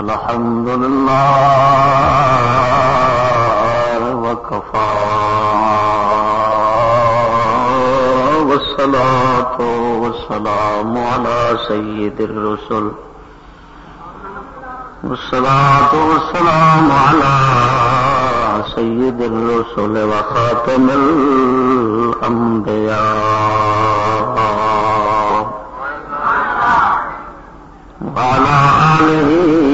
الحمد لله وكفى والصلاة والسلام على سيد الرسل والصلاة والسلام على سيد الرسل وخاتم الأنبياء وعلى آله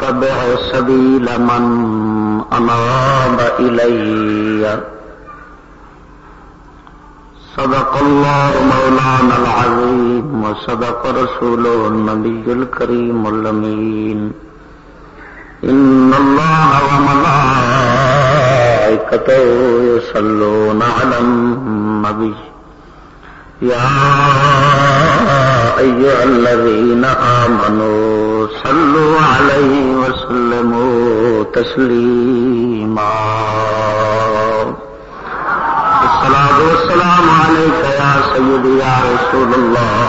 واتبع سبيل من أناب إلي. صدق الله مولانا العظيم وصدق رسوله النبي الكريم الأمين. إن الله وملائكته يصلون على النبي. يا أيها الذين آمنوا صلوا عليه وسلموا تسليما الصلاة والسلام عليك يا سيدي يا رسول الله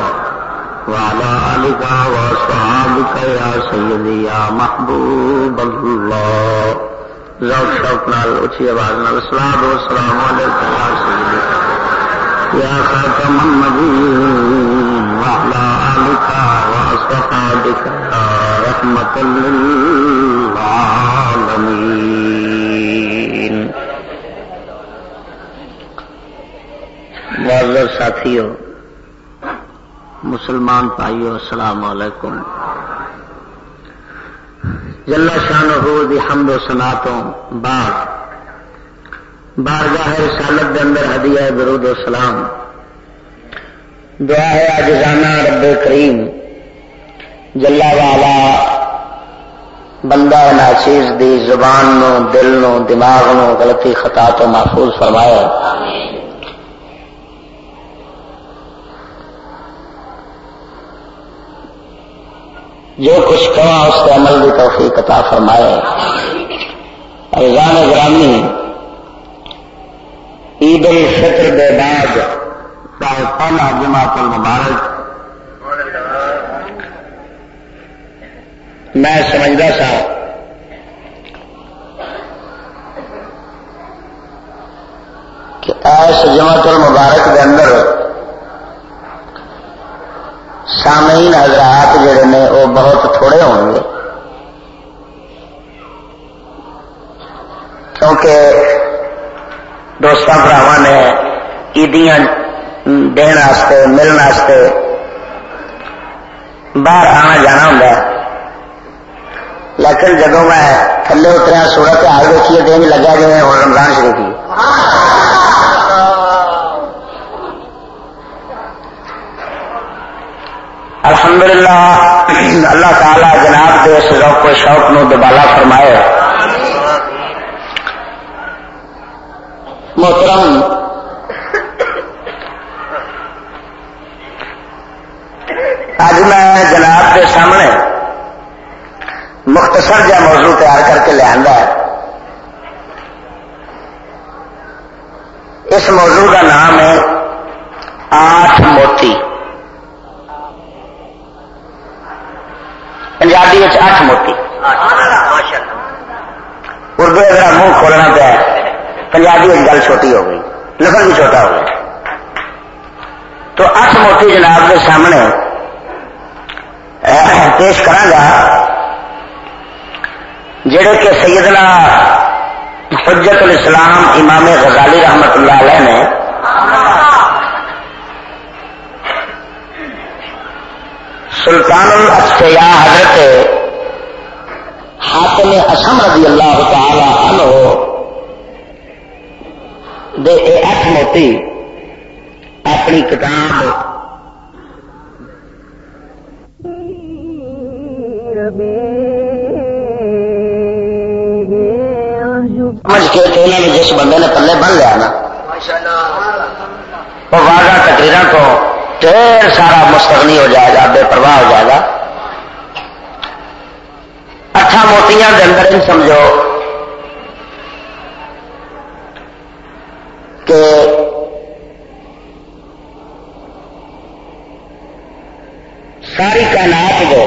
وعلى آلك وصحابك يا سيدي يا محبوب الله ذوق شوق نال اچھی آواز نال الصلاة والسلام عليك يا سيدي يا خاتم النبيين وعلى آلك وأصحابك رحمة للعالمين. معذر ساتھیو، مسلمان بھائیو، السلام علیکم. جلا شان دی حمد و سناتوں بعد بارگاہ رسالت دے اندر ہدیہ درود و سلام۔ دعا ہے اجزانہ رب کریم، جلا والا بندہ ناچیز دی زبان نو، دل نو، دماغ نو غلطی خطا تو محفوظ فرمائے۔ جو کچھ کما اس کے عمل کی توفیق عطا فرمائے۔ ایزان گرامی عید الفطر دے بعد۔ پہلا جماعت المبارک میں سمجھتا سا۔ کہ ایس جماعت المبارک دے اندر سامعین حضرات جڑے نے وہ بہت تھوڑے ہوں گے۔ کیونکہ دوست براوا نے عیدیاں دن ملنے باہر آنا جانا ہوں لیکن جب میں تھلے اتریا، سورت آ دیکھیے دن لگا جی ہوں رمضان شروع کی الحمدللہ، اللہ تعالی جناب کے اس ذوق و شوق نو دوبالا فرمائے۔ محترم اج میں جناب کے سامنے مختصر جا موضوع تیار کر کے لیا اس موضوع کا نام ہے آٹھ موتی۔ پنجابی اٹھ موتی۔ اردو اگر منہ کھولنا پیا۔ پنجابی ایک گل چھوٹی ہو گئی، لفظ بھی چھوٹا ہو گیا۔ تو اٹھ موتی جناب کے سامنے پیش کرا جڑے کہ سیدنا حجت الاسلام امام غزالی رحمت اللہ علیہ نے سلطان الاسیا حضرت حاتم اسم رضی اللہ تعالی عنہ دے اے اٹھ موتی، اپنی کتاب سمجھ کے انہوں نے جس بندے نے پلے بن لیا نا، وہ واضح تقریر تو ڈیر سارا مستغنی ہو جائے گا، بے پرواہ ہو جائے گا۔ اٹھا موتیاں کے اندر سمجھو کہ ساری کائنات دے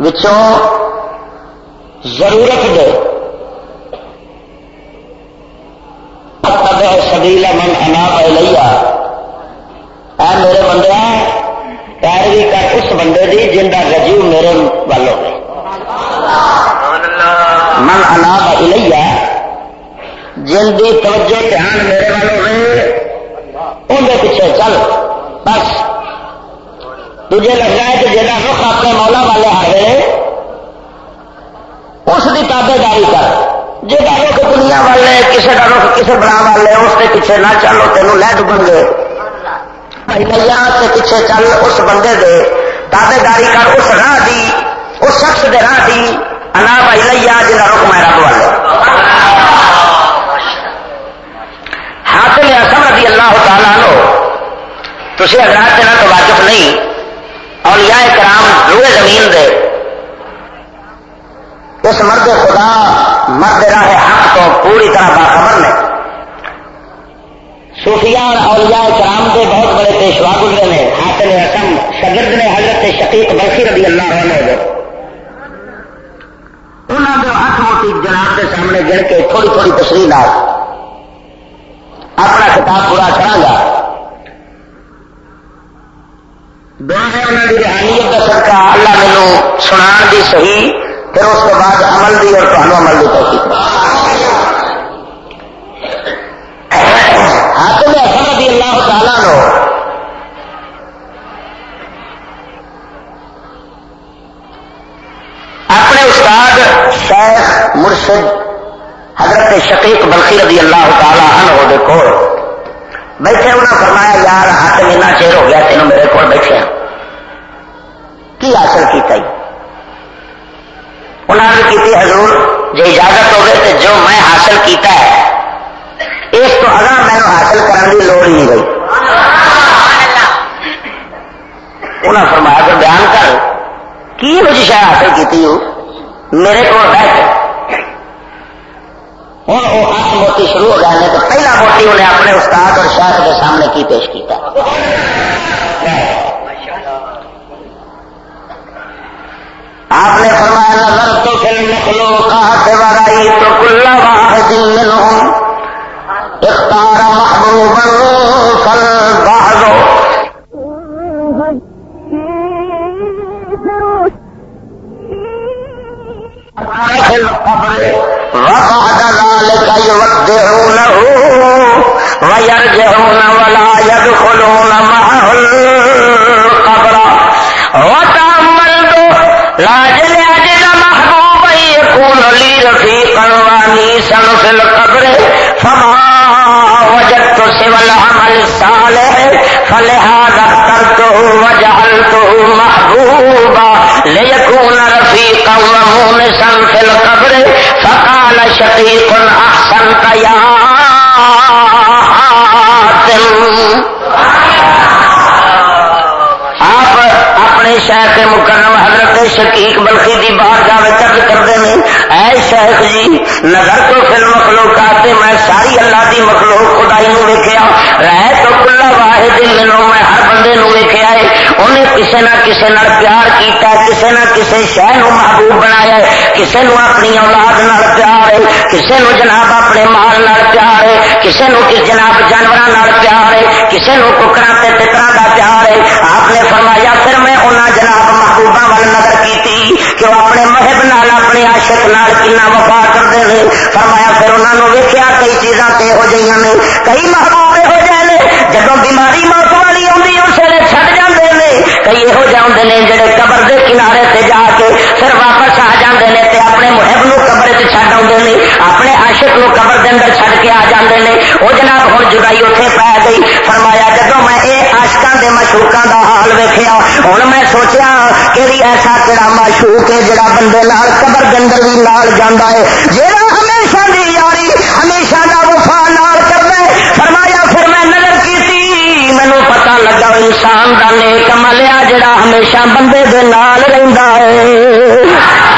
وچوں ضرورت دے سبیلا من انا پہ لیا اے میرے بندے پیروی کر اس بندے دی جن کا رجیو میرے والو من انا پہ لیا جن کی توجہ دھیان میرے والوں ہے اندر پیچھے چل بس تجھے لگ رہا ہے کہ جہاں رخ اپنے مولا والے آئے اس کی تابے داری کر جہاں رخ دنیا والے کسی کا رخ کسی بنا والے اس کے پیچھے نہ چلو تینوں لہ ڈبن گے کے پیچھے چل اس بندے دے تابے داری کر اس راہ دی اس شخص دے راہ دی انا بھائی لیا جا رخ میں رب والے ہاتھ لیا سمجھ اللہ تعالیٰ لو تھی اگر سے نہ تو واقف نہیں اور یا کرام روئے زمین دے اس مرد خدا مرد راہ حق تو پوری طرح باخبر نے صوفیاء اور اولیاء کرام کے بہت بڑے پیشوا گزرے نے حاصل رسم شگرد نے حضرت شقیق برفی رضی اللہ عنہ دے انہوں نے ہاتھ موٹی جناب کے سامنے گڑ کے تھوڑی تھوڑی تشریح لا اپنا کتاب پورا کرا گا۔ دعا ہے انہوں کی روحانیت کا سرکا اللہ مینو سنا دی صحیح، پھر اس کے بعد عمل دی اور تمہیں عمل دی توفیق۔ حاصل حسن رضی اللہ تعالیٰ نو اپنے استاد شیخ مرشد حضرت شقیق بلخی رضی اللہ تعالیٰ عنہ دے کول۔ بیٹھے انہوں فرمایا، یار ہاتھ اتنا چیر ہو گیا تینوں میرے کو بیٹھے کی حاصل کیتا ہی? انہوں نے کی حضور، جو اجازت ہوگی تو جو میں حاصل کیتا ہے اس تو اگر میں حاصل کرنے کی لوڑ نہیں گئی۔ انہیں فرمایا کر بیان کر، کی مجھے جی شاید حاصل کی میرے کو بیٹھ ہوں وہ ہاتھ موتی شروع ہو گئے تو پہلا موتی انہیں اپنے استاد اور شہر کے سامنے کی پیش کیا آپ نے فرمایا نظر تو پھر نکلو کہا برائی تو کل واحد منہم اختار محبوبا فل بعض في القبر وبعد ذلك يودعونه ويرجعون ولا يدخلون معه القبر۔ لاجل يكون لي رفيقا وانيسا في القبر، فما وجدت سوى العمل الصالح، فلهذا اخترته وجعلته محبوبا. ليكون رفيقا ومونسا في القبر، فقال شقيق احسنت يا حاتم اپنے شیخ مکرم حضرت شکیق بلخی دی بار جاوے چرد کرتے ہیں۔ اے شیخ جی نظر تو فل مخلوق آتے میں ساری اللہ دی مخلوق خدائی نو ویکیا رہ تو کلا واحد منو میں ہر بندے نو ویکیا ہے۔ انہیں کسے نہ کسے نال پیار کیتا ہے، کسے نہ کسے شہ نو محبوب بنایا ہے۔ کسے نو اپنی اولاد نال پیار ہے، کسے نو جناب اپنے مال نال پیار ہے، کسے نو کس جناب جانوراں نال پیار ہے، کسے نو ککڑا تے تترا دا پیار ہے۔ آپ نے فرمایا، پھر میں انہاں جناب محبوبہ وال نظر کی کہ وہ اپنے مہب نال، اپنے عاشق نال کنا وفا کرتے ہیں۔ فرمایا پھر انہوں نے ویکیا کئی چیزاں تے ہو نے، کئی محبوب ہو جائے جب بیماری موت والی آتی اس ویلے چڑ جاتے ہیں کئی یہو جہ نے جڑے قبر دے کنارے تے جا کے پھر واپس آ جاتے ہیں تے اپنے محب نو قبر چ چڈ آتے ہیں اپنے عاشق نو قبر دے اندر چھڈ کے آ جاتے ہیں وہ جناب ہوں جدائی اتنے پی گئی فرمایا جب میں یہ آشکان دے مشوقوں کا حال ویکیا ہوں میں سوچیا واقعے بھی ایسا کہڑا معشوق ہے جڑا بندے نال قبر گندر بھی نال جانا ہے جہاں ہمیشہ دی یاری ہمیشہ دا وفا نال کرنا فرمایا مینو لگا انسان کا نیک ملیا جڑا ہمیشہ بندے دے نال رہندا ہے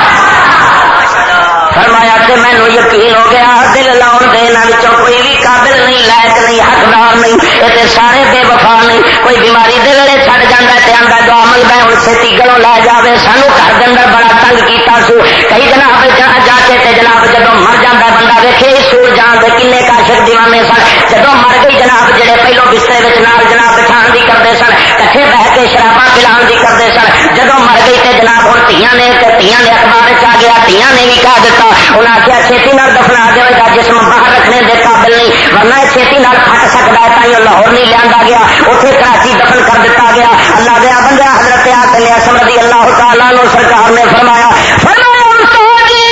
فرمایا کہ مینو یقین ہو گیا، دل لاؤن دن کوئی بھی قابل نہیں، لائق نہیں، حقدار نہیں، یہ سارے بے وفا نہیں۔ کوئی بیماری دل چڑ جانا تے آتا جو عمل میں ہوں چھتی گلوں لے جائے سانو گھر کے اندر بڑا تنگ کیتا سو۔ کئی جناب جا کے تے جناب جب مر جاتا بندہ ویکے سور جان دے کنے کاشک دیوانے سن۔ جب مر گئی جناب، جڑے پہلو بسترے نال جناب بچھان دی کرتے سن، کٹھے بہ کے شرابا پلان دی کرتے سن۔ جب مر گئی تے جناب ہوں تیاں نے تیاں نے اخبار چ گیا، تیاں نے بھی کہہ دیتا انہیں آخیا چھتی نال دفنا دے گا جسم باہر رکھنے دے قابل نہیں، ورنہ چھتی نال پھٹ سکتا ہے تھی لاہور نہیں لیا گیا اتنے کراچی دفن کر دیتا گیا۔ اللہ دیا بندہ حضرت آتے لیا سمردی اللہ تعالیٰ نو سرکار نے فرمایا جی،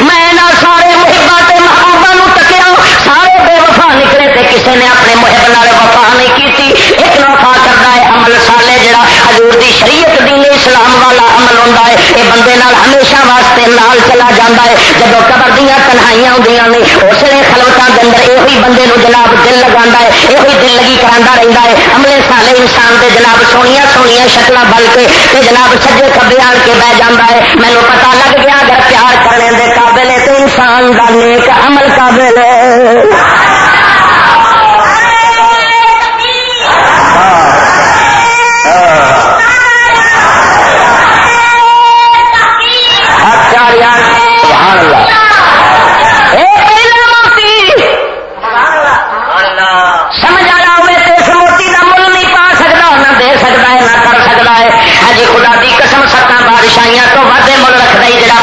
میں سارے محبت محبوبہ تکیا، سارے بے وفا نکلے تے کسی نے اپنے محب نال وفا نہیں کی ایک وفا کرتا ہے عمل سالے جڑا حضور دی شریعت دین اسلام والا عمل ہوتا ہے یہ بندے نال ہمیشہ واسطے نال چلا جاتا ہے۔ جب قبر دیا تنہائیاں ہوں نے اس لیے خلوتوں کے اندر یہ بندے نو جناب دل لگا ہے یہ دل لگی کرا رہتا ہے۔ عملے سالے انسان دے جناب سونیا سونیا شکل بل کے تے جناب سجے کبے آن کے بہ جانا ہے۔ مینو پتا لگ گیا اگر پیار کرنے دے قابل ہے تو انسان کا نیک عمل قابل ہے۔ سبحان اللہ تو وعدے مل رکھتا ہے جڑا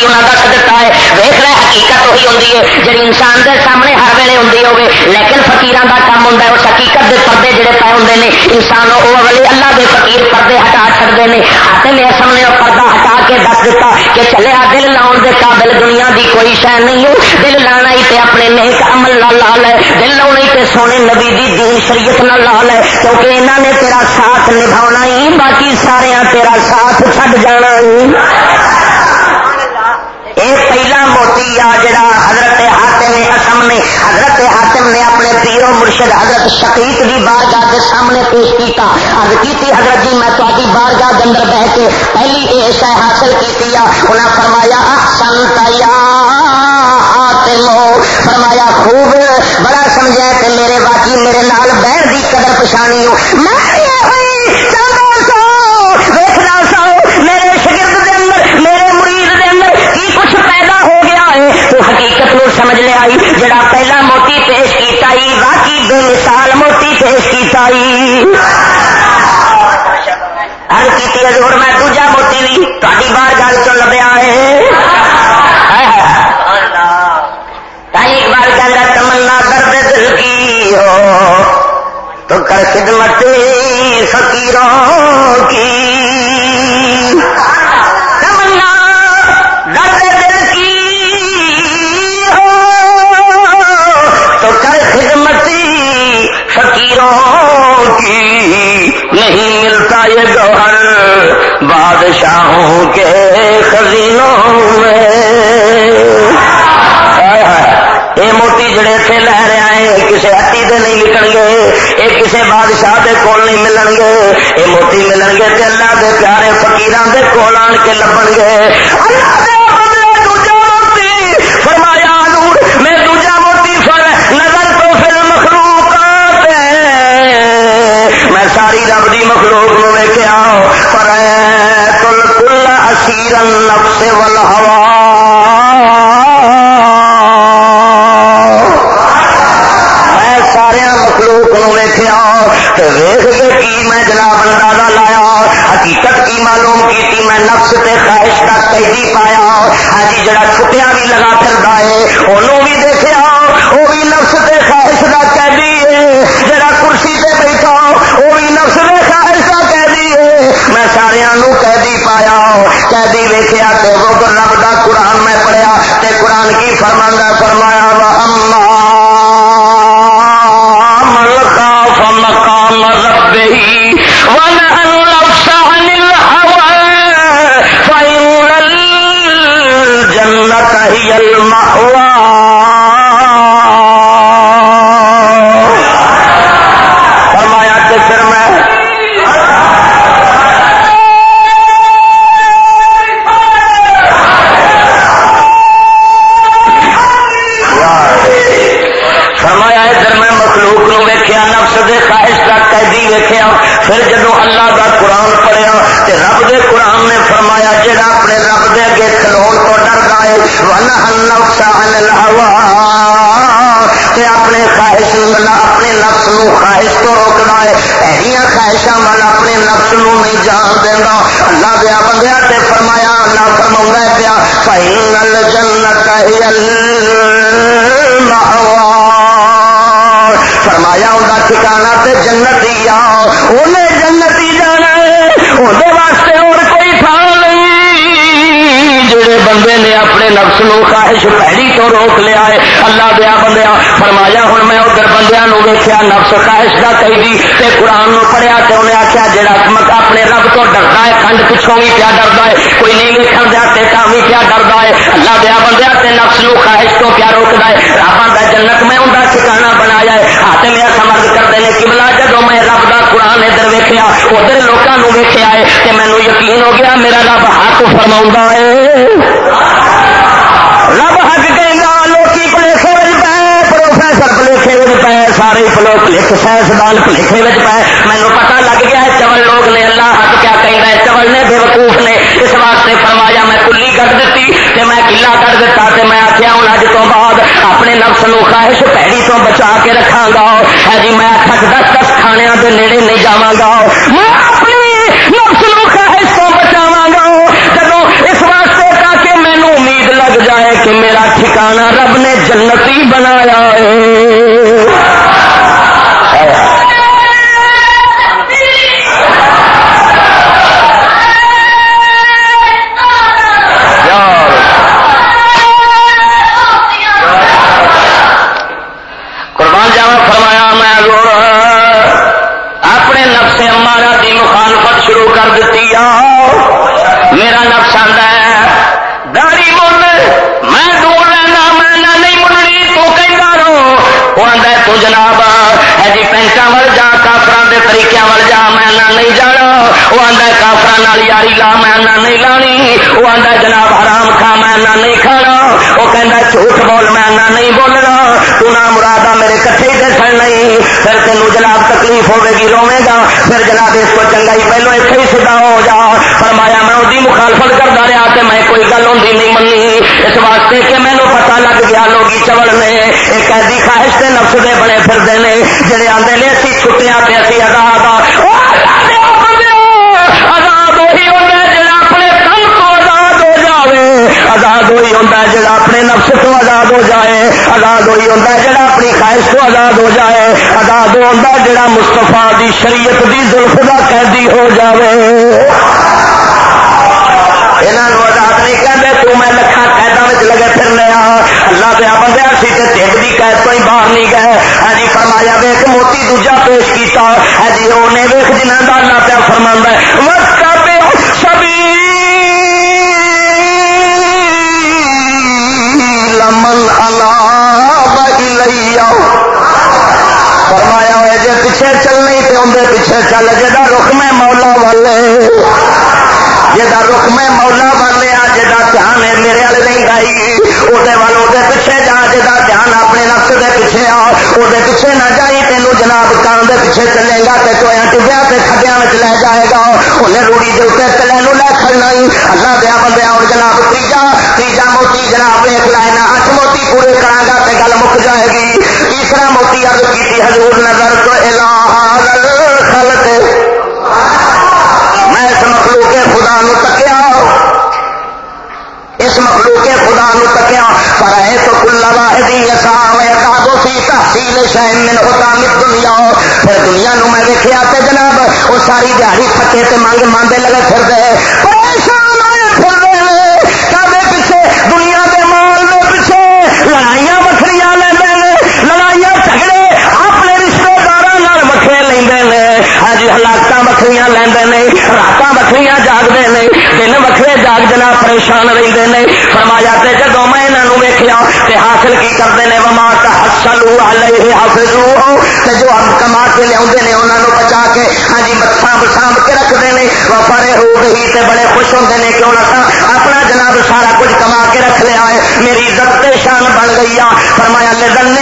پہلا انہوں کا دیتا ہے ویخ لے حقیقت وہی ہوتی ہے جی انسان کے سامنے ہر ویلے ہوں ہوگی لیکن فقیران کا کام ہوتا ہے اس حقیقت کے پردے جڑے پے ہوں نے انسان وہ اگلے اللہ کے فقیر پردے ہٹا چڑھتے ہیں آتے میرے سامنے وہ پردہ ہٹا کے دس دیتا کہ چلے آ دل لاؤن کے قابل دنیا کی کوئی شہ نہیں ہو دل لانا ہی تے اپنے نیک عمل نہ لا لے دل لاؤنا ہی تے سونے نبی دی دین شریعت نہ لا لے کیونکہ انہوں نے تیرا ساتھ نبھا ہی باقی سارے تیرا ساتھ چڈ جانا ہی یہ پہلا موتی آ جڑا حضرت حاتم اسم نے حضرت حاتم نے اپنے پیرو مرشد حضرت شقیق کی بارگاہ کے سامنے پیش کیتا۔ ارد کی حضرت جی میں تاری بارگاہ کے اندر بہ کے پہلی یہ شہ حاصل کی انہیں فرمایا احسن تیا فرمایا، خوب، بڑا سمجھا کہ میرے باقی میرے نال بہن کی قدر پچھانی ہوں میں حقیقت نو سمجھ لیا جڑا پہلا موتی پیش کیتا ہی باقی بے مثال موتی پیش کیتا ہی ہر کی ہزور میں دوجا موتی بھی۔ تاری بار گل چ لبیا ہے۔ ایک بار کہ تمنا درد دل کی ہو۔ تو کر خدمت فقیروں کی۔ گوہر بادشاہوں کے خزینوں میں۔ یہ موتی جڑے تھے لے رہے ہیں کسی ہٹی دے نہیں لکھن گے یہ کسے بادشاہ دے کول نہیں ملن گے یہ موتی ملن گے تے اللہ دے پیارے فقیران دے کول آن کے لبن گے اللہ دے ساری رب کی مخلوق نو ویکیا پر کل کل اسیر نفس ول ہوا میں سارا مخلوق نو ویکیا ویخ کے کی میں جناب اندازہ لایا، حقیقت کی معلوم کی میں نفس تے خواہش کا قیدی پایا۔ ہاں جی جڑا چھٹیاں بھی لگا پھر ہے انہوں بھی دیکھا وہ بھی قیدی ویخیا تو رب رب دا قرآن میں پڑھیا تے قرآن کی فرما فرمایا مقام ربی ونہا النفس اپنے اگے کھلون تو ڈر ڈرتا ہے اپنے خواہش اپنے نفس نو خواہش تو روک دے ایسا خواہشاں والا اپنے نفس نو نہیں جان دینا۔ اللہ دیا بندیا تے فرمایا، اللہ فرما پیا فائنل جنت فرمایا انہیں ٹھکانا تے جنت ہی آ جنت ہی جانا ہے۔ وہ بندے نے اپنے نفس نو خواہش پہلی تو روک لیا ہے۔ اللہ دیا بندیا فرمایا ہوں میں ادھر بندیا ویکیا نفس خواہش کا قیدی تے قرآن نو پڑھیا تو انہیں آخیا جہاں اپنے رب تو ڈرتا ہے کنڈ پچھوں بھی کیا ڈردا ہے، کوئی نہیں کھڑا تے کام بھی کیا ڈردا ہے۔ اللہ دیا بندیا تے نفس نو خواہش تو کیا روکتا ہے؟ رابطہ جنت میں ان کا ٹھکانا بنایا ہے۔ ہاتھ میرا سمرد کرتے ہیں کملا قرآن ادھر ویکیا ادھر لوگوں ویکیا ہے کہ مینو یقین ہو گیا، میرا رب حق فرما ہے۔ رب حق کہنا لوکی پلے سو روپئے پروفیسر پلے سوچ پہ سارے پلو کلک سائنسدان کلکھے میں پائے مینو پتا لگ گیا ہے چول لوگ نے اللہ حق کیا کہیں گے چول نے بے وقوف نے اس واسطے فرمایا میں کلی کر دیتی کہ میں کلا کر دیتا تے میں آخیا ہوں اج تو بعد اپنے نفس نو خواہش پیڑی تو بچا کے رکھا گا ہے جی میں تھک دس دس کھانے کے نیڑے نہیں جاگا میں لگ جائے کہ میرا ٹھکانہ رب نے جنتی بنایا ہے۔ کھانا نہیں بولنا تو نہ مرادہ میرے کٹھے ہی بیٹھن نہیں۔ پھر تینوں جناب تکلیف ہوے گی روے گا۔ پھر جناب اس کو چنگا ہی پہلو اتنے ہی سیدھا ہو جا۔ فرمایا، میں وہی مخالفت کرتا رہا کہ میں کوئی گل ہوں نہیں منی اس واسطے کہ مینو پتا لگ گیا لوگ چبل نے ایک ایسی خواہش کے نفس دے بڑے پھرتے ہیں جڑے آتے ہیں اچھی چھٹیاں پہ اچھی آزاد آزاد وہی ہوتا ہے اپنے آزاد ہو ہوتا ہے جڑا اپنے نفس تو آزاد ہو جائے، آزاد ہوئی ہوتا ہے جڑا اپنی خواہش تو آزاد ہو جائے، آزاد ہوا جڑا مستفا دی شریعت دی زلف کا قیدی ہو جائے میں لگے اللہ بندے سی کی قید ہی باہر نہیں گئے۔ ہاں جی، موتی دوجا پیش کیا ہاں جی وہ ویک جنہ جنہیں اللہ پیا فرما وقت لئی آؤ۔ فرمایا ہوئے جی پیچھے چلنی تو اندر پیچھے چل جا رخ میں مولا والے جا رخ میں مولا والے آ جا دھیان میرے والے نہیں گائی وہ پیچھے جا جا دھیان اپنے نقص کے پیچھے آ۔ وہ پیچھے نہ جائی جناب کان دے پیچھے چلے گا تے ٹویا ٹویا لے جائے گا۔ انہیں روڑی دے اتنے تلے نو لے کھڑنا ہی۔ اللہ دیا بندے اور جناب تیجا تیجا موتی جناب ایک لائن اٹھ موتی پورے کرا گا تے گل مک جائے گی۔ تیسرا موتی ارد کی حضور نظر تو خلق۔ میں اس مخلوق خدا نو تکیا۔ اس مخلوق خدا نو تکیا۔ پر ہے تو کلا واحد تحصیل شہن من دنیا پھر دنیا نو میں جناب، وہ ساری دہڑی پکے تے منگ مانگے لگے پھر دے۔ لینا ہوئے پھر دے۔ لڑائیاں اپنے لیندے نے۔ ہاں جی، نے دن وکھرے جاگ جناب پریشان رہتے ہیں فرمایا تے جدو میں یہاں ویخیا تے حاصل کی کرتے ہیں وما حسلو والے حافظ تے جو ہم کما کے لیا انہوں بچا کے ہاں جی سانب سانب کے رکھتے ہیں وہ پارے ہو گئی تے بڑے خوش ہوتے ہیں کیوں نہ اپنا جناب سارا کچھ کما کے رکھ لیا ہے میری عزت شان بن گئی آ۔ فرمایا لے دن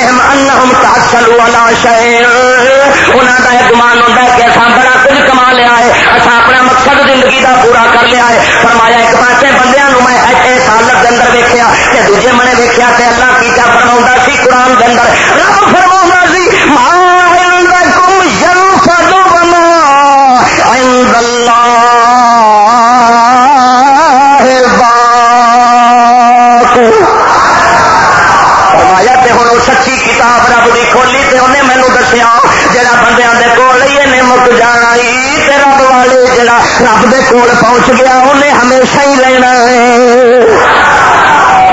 ہم تحسلو والا شہر انہوں کا یہ گمان ہوتا ہے کہ اصا بڑا کچھ کما لیا ہے اصا اپنا مقصد زندگی کا پورا کر لیا ہے فرمایا، ایک پاس بندے میں اس حالت کے اندر ویکیا کہ دوجے منے ویکیا کہ اللہ کی کیا فرما سی قرآن کے اندر رب فرما سی کم اللہ سچی کتاب رب کی کھولی تے انہیں مینو دسیا جہاں بندے کے کول لیے مک جانا رب والے جڑا رب دے کول پہنچ گیا انہیں ہمیشہ ہی لینا ہے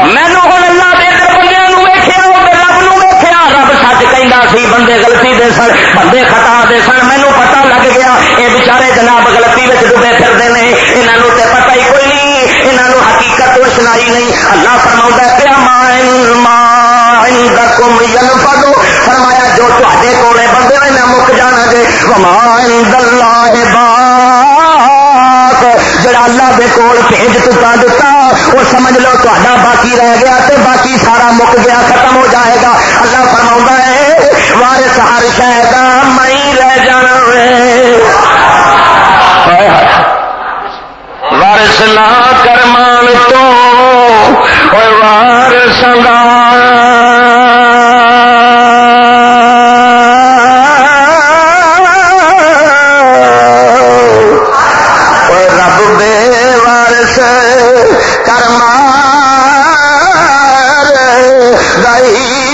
مینو ہوں اللہ دے بندے ویخیا رب نو ویخیا رب سچ کہ بندے گلتی دے سن بندے خطا دے سن مینو پتا لگ گیا یہ بچارے جناب گلتی میں ڈبے پھرتے ہیں یہاں تے پتہ ہی کوئی نہیں یہاں حقیقت سنائی نہیں اللہ فرما پیا مان مان پدو فرمایا جو تے کولے بندے میں مک جانا جے مان دلہ جڑا اللہ دے کول بھیج تتا دتا وہ سمجھ لو تا باقی رہ گیا تے باقی سارا مک گیا ختم ہو جائے گا اللہ فرما ہے وارس ہر شاید مئی رہ جانا وارس نہ کرمان تو گئی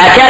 میں کیا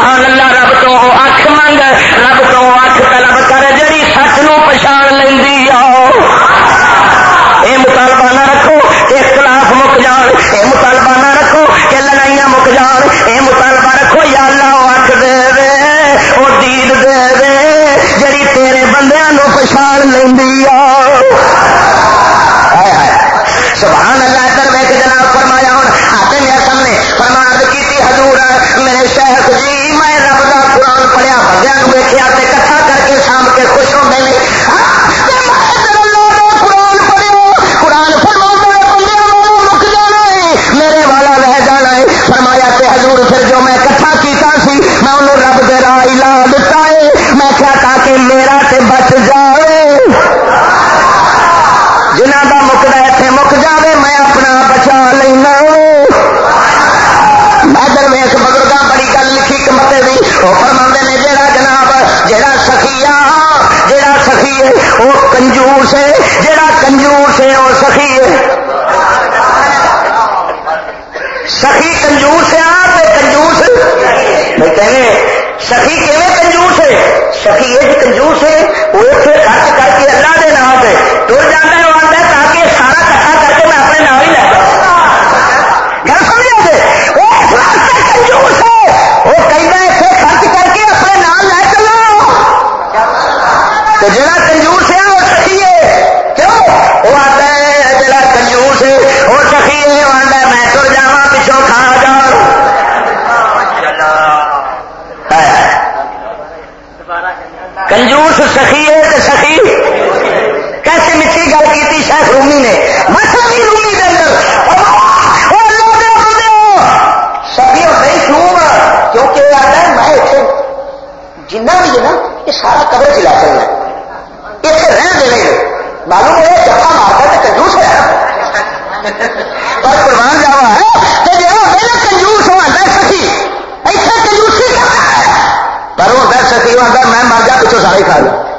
سبحان اللہ، رب تو اک منگ رب تو اک طلب کر جی سچ نو پچھان لینی آؤ یہ مطالبہ نہ رکھو اختلاف مک جان یہ مطالبہ نہ رکھو کہ لڑائیاں مک جان۔ یہ مطالبہ رکھو، یا اللہ وہ اک دے دے، وہ دید دے دے، جڑی تیرے بندیاں نو پچھان لینی جناب فرمایا ہوں آتے میرے سامنے فرما کی حضور، میرے شہر جی پڑیا بگیا ویکیا کٹھا کر کے سام کے خوش ہوتے ہاں، ہیں میرے والا رہ جانا ہے۔ فرمایا پھر جو میں کٹھا کیتا میں انہوں رب راہ لا میں کیا تاکہ میرا تے بچ جا۔ کنجوس ہے جڑا کنجوس ہے اور سخی ہے۔ سخی کنجوس ہے آپ کنجوس میں کہیں سخی کہ کنجوس ہے سخی یہ کنجوس ہے وہ پھر خرچ کر کے اللہ دے نام سے تر جانا ہے شیخ رومی نے؟ مسلم رومی کے اندر۔ سبھی اور نہیں کیونکہ آتا ہے، میں اتنے بھی یہ سارا کور چلا چلنا اتنے رہ دے معلوم ہے جفا تو کنجوس ہے۔ پر قربان جاوا ہے۔ میرا کنجوس ہوا دس سکی ایسا کنجوسی پر وہ سکی ہوا میں مر جا پچھو سارے کھا لوں۔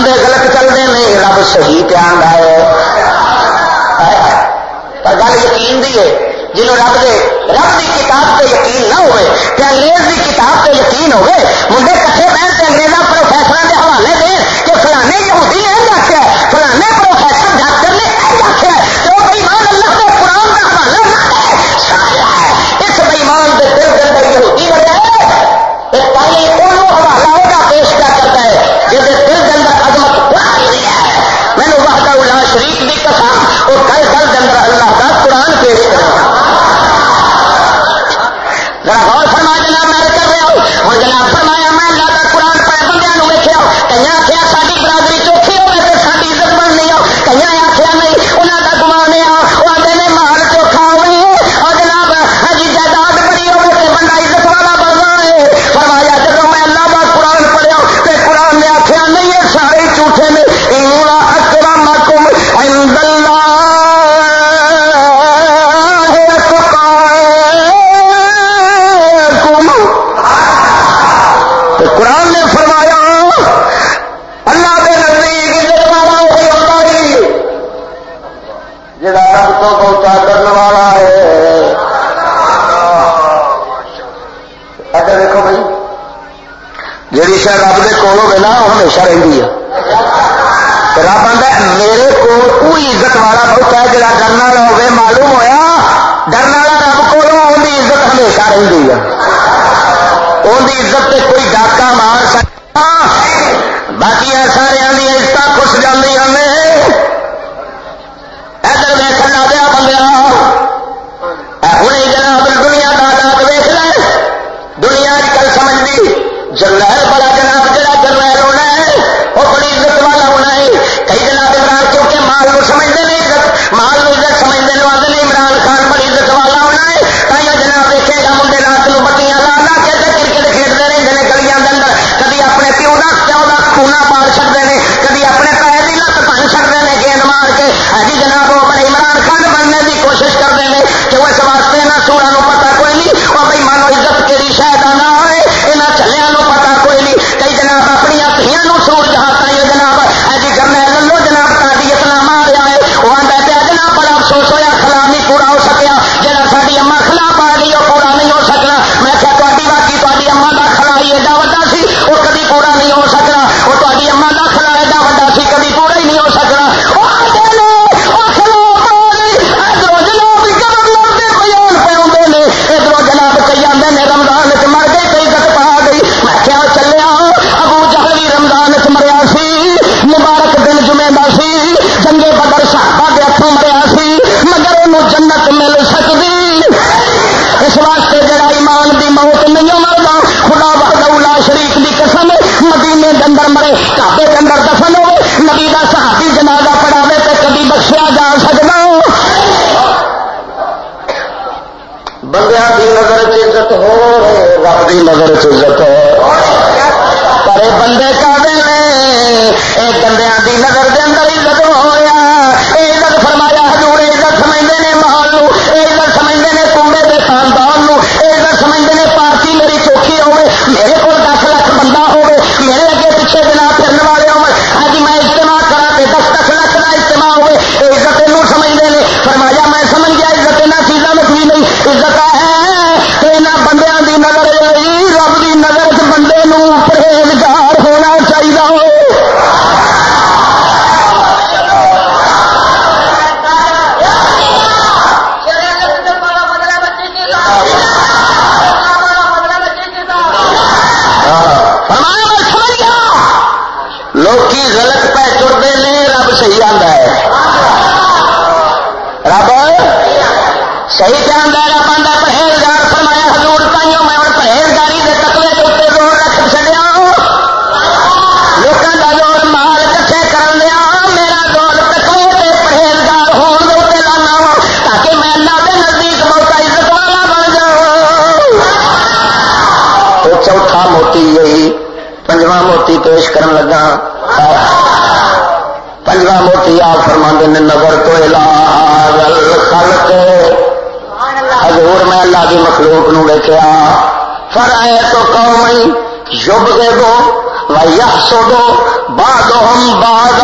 بندے غلط چلتے ہیں، رب صحیح پیان ہے۔ پر گل یقین دی ہے، جنہوں رب دے رب کی کتاب پہ یقین نہ ہوئے کہ انگریز کی کتاب پہ یقین ہوئے، منڈے کٹھے بہن سے انگریزوں پروفیسر کے حوالے دیں کہ فلانے یہودی ہیں ہے کی قسم وہ کل کل دن اللہ کا قرآن پیش کرے گا۔ ذرا غور فرما جناب، میں کر رہا ہوں، اور جناب فرمایا، میں اللہ کا قرآن پڑھ بندے ویچیا کئی آخیا ساری برادری چوکھی ہوئے تو ساری عزت بن نہیں آؤ کئی آخیا نہیں انہوں کا گمان وہ آتے نے مال چوکھا ہوئے۔ اور جناب ہجی جائیداد بڑی ہوگی بندہ عزت والا رہا ہے۔ فرمایا جب ہمیشہ رہی ہے رب آتا میرے کو عزت والا بہت ہے جا ڈرن والا ہوگی معلوم ہوا ڈرن والا رب کو عزت ہمیشہ رہی ہے ان کی عزت سے کوئی ڈاکہ مار سکتا باقی سارے عزت خوش جانے ادھر دیکھنا دیا بندہ ہوں جناب دنیا کا آداب ویخ لے دنیا اج کل سمجھتی جنرل بڑا جناب خونا پال چڑھتے ہیں کدی اپنے پیر کی لت بن چڑھتے ہیں گیند مار کے ہی جناب وہ اپنے عمران خان بننے کی کوشش کرتے ہیں کہ وہ اس واسطے نہ سورا پتا کوئی نہیں اور بھائی مانو عزت کہڑی شاید جڑا دی موت نہیں مردا خدا بہدولا شریف دی قسم مدینے کے اندر مرے کابے کے اندر دفن ہوئے۔ نبی کا صحابی جنازہ پڑھاوے تے کبھی بخشیا جا سکتا بندیا کی نظر عزت ہو، رب کی نظر عزت ہو۔ پر بندے کا دے گندیا کی نظر کے اندر عزت اجتماع ہوئے عزت یہ سمجھتے فر آئے تو قوم یوب دے دو یخ سو دو باد باد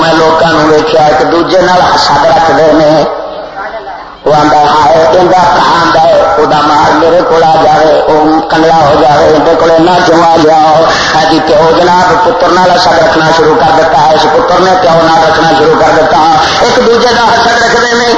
میں لوگوں ویکیا ایک دوجے حسد رکھتے ہیں وہ آتا ہائے اندر آتا ہے؟ وہ مال میرے کو آ جائے وہ کنگلا ہو جائے اندر کو چوا جاؤ ہی پیو جناب، پتر نال حسد رکھنا شروع کر دیتا ہے۔ اس پتر نے پیو نال رکھنا شروع کر دیتا۔ ایک دوجے کا حسد رکھتے ہیں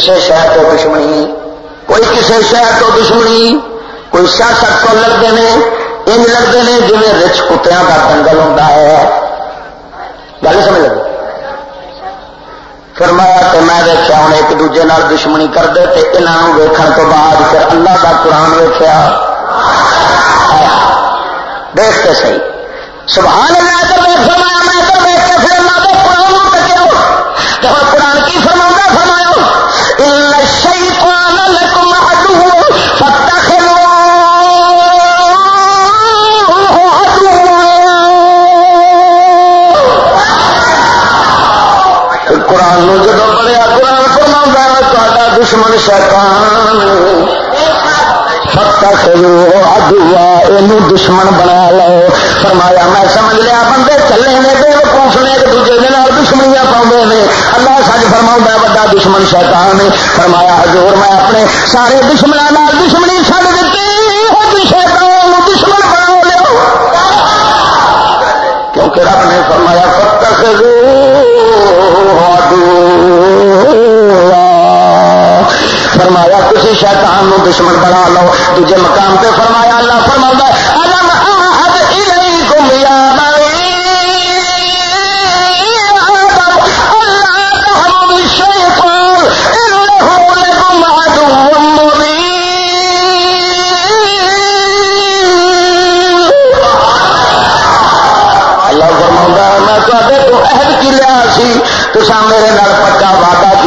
کسی شہر تو دشمنی، کوئی کسی شہر تو دشمنی، کوئی سیاست تو لگتے ہیں ان لگتے ہیں جی رچ کتیا کا دنگل ہوتا ہے۔ گل سمجھ لگی؟ فرمایا تو میں دیکھا ہوں، ایک دوجے نال دشمنی کرتے تے انہوں ویکھن تو بعد پھر اللہ کا قرآن ویخیا دیکھتے صحیح۔ سبحان اللہ کر فرمایا دشمن شیطان دشمن بنا لو فرمایا، میں سمجھ لیا بندے، چلے نے بے وقوف نے ایک دوجے کے دشمنیاں پاؤں نے۔ اللہ سج فرما وا دشمن شیطان ہاں۔ فرمایا، حضور، میں اپنے سارے دشمنوں دشمنی چڑ فرمایا، کسی شیطان نو دشمن بنا لو. دوجے مقام پہ فرمایا، اللہ فرما میرے نال پکا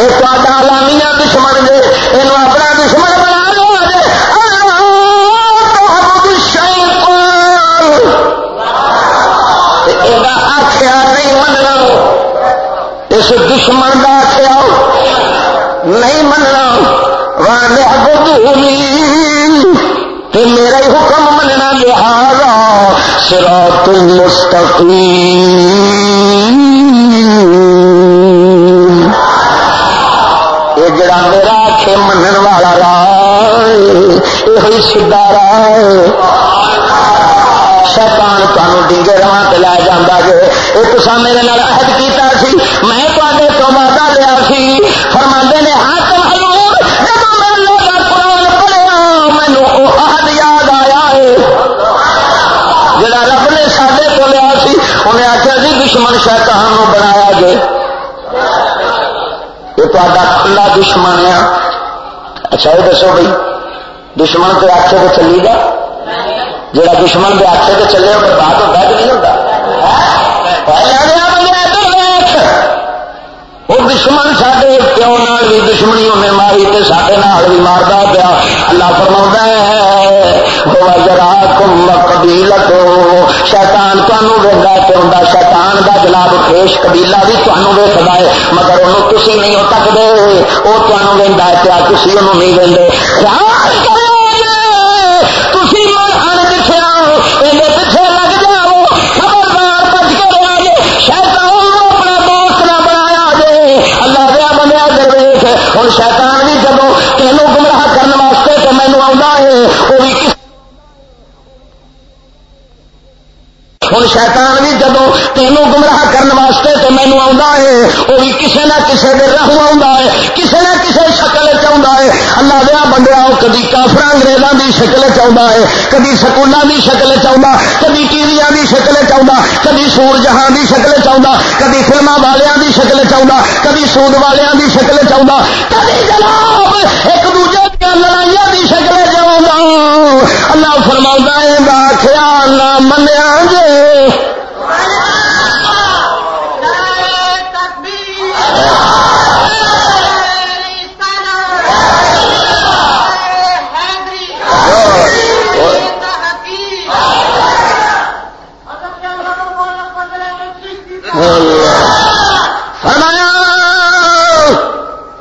لامیاں دشمن دے یہ اپنا دشمن بنا لو آخیا نہیں مننا اس دشمن کا آخیا نہیں مننا میرا ہی حکم مننا لہذا سرا تم جڑا میرا آخے من والا راہ یہ سیدا راہ شیطان تمہیں ڈیگے رواں پہ لے جانا جی یہ تو میرے نال عہد کیتا سی میں تے تو وعدہ لیا سی فرما نے ہاتھ ہلور جب میں اللہ کا قرآن پڑھیا مینو وہ عہد یاد آیا ہے جڑا رب نے سڈے کو لیا سی انہیں آخیا جی دشمن شیطان بنایا گے یہ تا کھلا دشمن ہے۔ اچھا یہ دسو بھائی، دشمن کے آخے تو چلی گا جا دشمن کے آخے تو چلے وہ برباد ہوتا کہ نہیں ہوتا وہ دشمن سارے پیو نال بھی دشمنی انہیں ماری تو سارے نال بھی مارتا پیا۔ اللہ فرما ہے ذرا کم قبیل تو شیطان تمہوں وہدا پہ شیطان کا جناب خیش قبیلہ بھی تمہوں ویستا ہے، مگر انہوں تھی نہیں ہو تکتے وہ تمہوں وہدا ہے پیا تھی انہوں نہیں وہدے ہوں شیطان بھی جب تینوں گمراہ کرنے واسطے تو مینو آ وہ بھی کس ہوں شیطان بھی جب تینوں گمراہ کرنے واسطے تو مینو ہے وہ بھی کسی نہ کسی کے رہو ہے کسی نہ کسی شکل چاہتا ہے۔ اللہ دیا بندہ وہ کدی کافر انگریزوں کی شکل چاہتا ہے، کدی سکولوں کی شکل چاہتا کدی ٹیویا کی شکل چاہتا کدی سور جہان کی شکل چاہتا کدی فلما والوں کی شکل چاہتا کدی سود والوں کی شکل چاہتا کدی جناب، ایک دوجے لڑائیاں کی شکل اللہ فرما ہے خیال نہ منیا جے۔